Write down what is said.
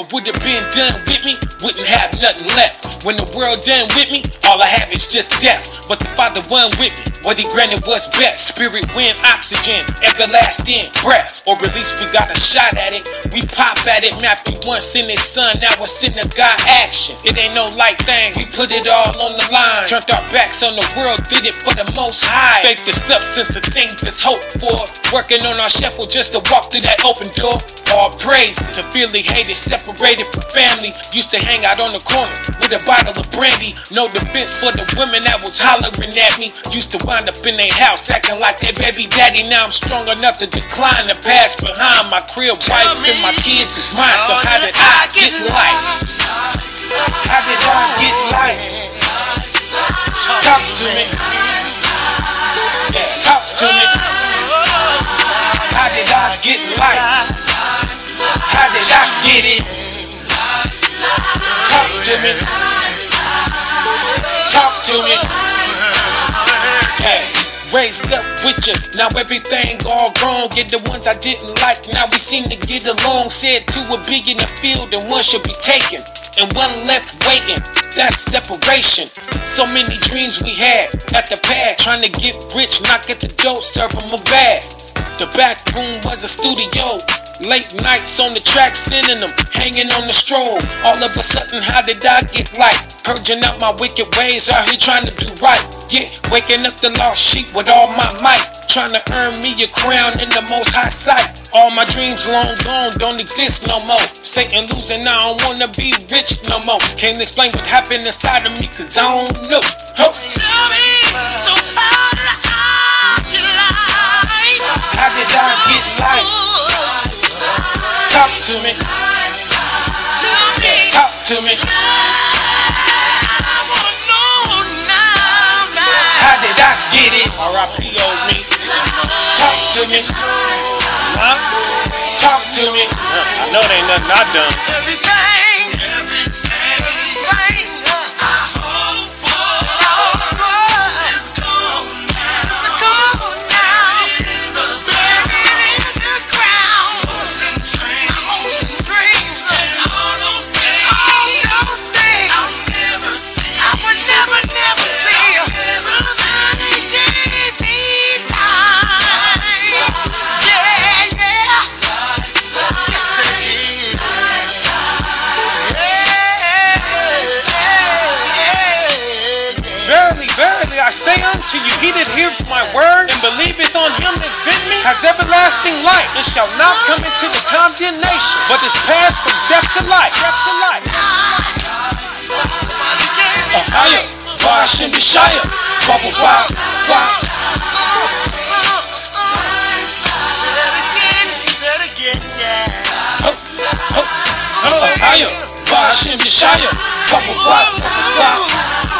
world would have been done with me, wouldn't have nothing left. When the world done with me, all I have is just death. But the Father won with me, what he granted was best. Spirit, wind, oxygen, everlasting breath. Or at least we got a shot at it. We pop at it, Matthew once in his son, now it's in the God action. It ain't no light thing, we put it all on the line. Turned our backs on the world, did it for the most high. Faith the substance of things that's hoped for. Working on our shuffle just to walk through that open door. All praise, severely hated, separated from family. Used to hang out on the corner with a bottle of brandy. No defense for the women that was hollering at me. Used to wind up in their house acting like their baby daddy. Now I'm strong enough to decline the past behind my crib. Wife and my kids is mine. So how did I get life? How did I get life? Talk to me. Yeah, talk to me. How did I get life? How did I get it? Talk to me. Talk to me. Raised up with you, now everything all wrong. Get the ones I didn't like, now we seem to get along. Said two would be in the field and one should be taken, and one left waiting. That's separation. So many dreams we had at the pad, trying to get rich, knock at the door, serve them a bag. The back room was a studio. Late nights on the track, sending them, hanging on the stroll. All of a sudden, how did I get light? Purging out my wicked ways, out here trying to do right. Yeah, waking up the lost sheep with all my might. Trying to earn me a crown in the most high sight. All my dreams long gone, don't exist no more. Satan losing, I don't wanna be rich no more. Can't explain what happened inside of me, cause I don't know. Ho. Tell me, so how did I get life? How did I get life? Talk to me. Talk to me. I wanna know now, now. How did I get it? To me. Huh? Talk to me. I know it ain't nothing I done. Everything, everything unto you, he that hears my word and believeth on him that sent me has everlasting life and shall not come into the condemnation, but is passed from death to life. Death to life. Somebody gave me Ahaya, wash and Bishaya, bubble wop, wop. Said again, said again, yeah. Ho, ho, ho, Ahaya, wash and bubble wop, bubble wop. Shit.